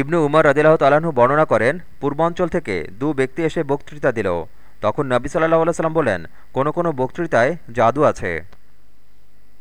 ইবনু উমর রদিল্লাহ তালাহু বর্ণনা করেন, পূর্বাঞ্চল থেকে দু ব্যক্তি এসে বক্তৃতা দিল। তখন নবী সাল্লাহ সাল্লাম বলেন, কোনো কোনো বক্তৃতায় জাদু আছে।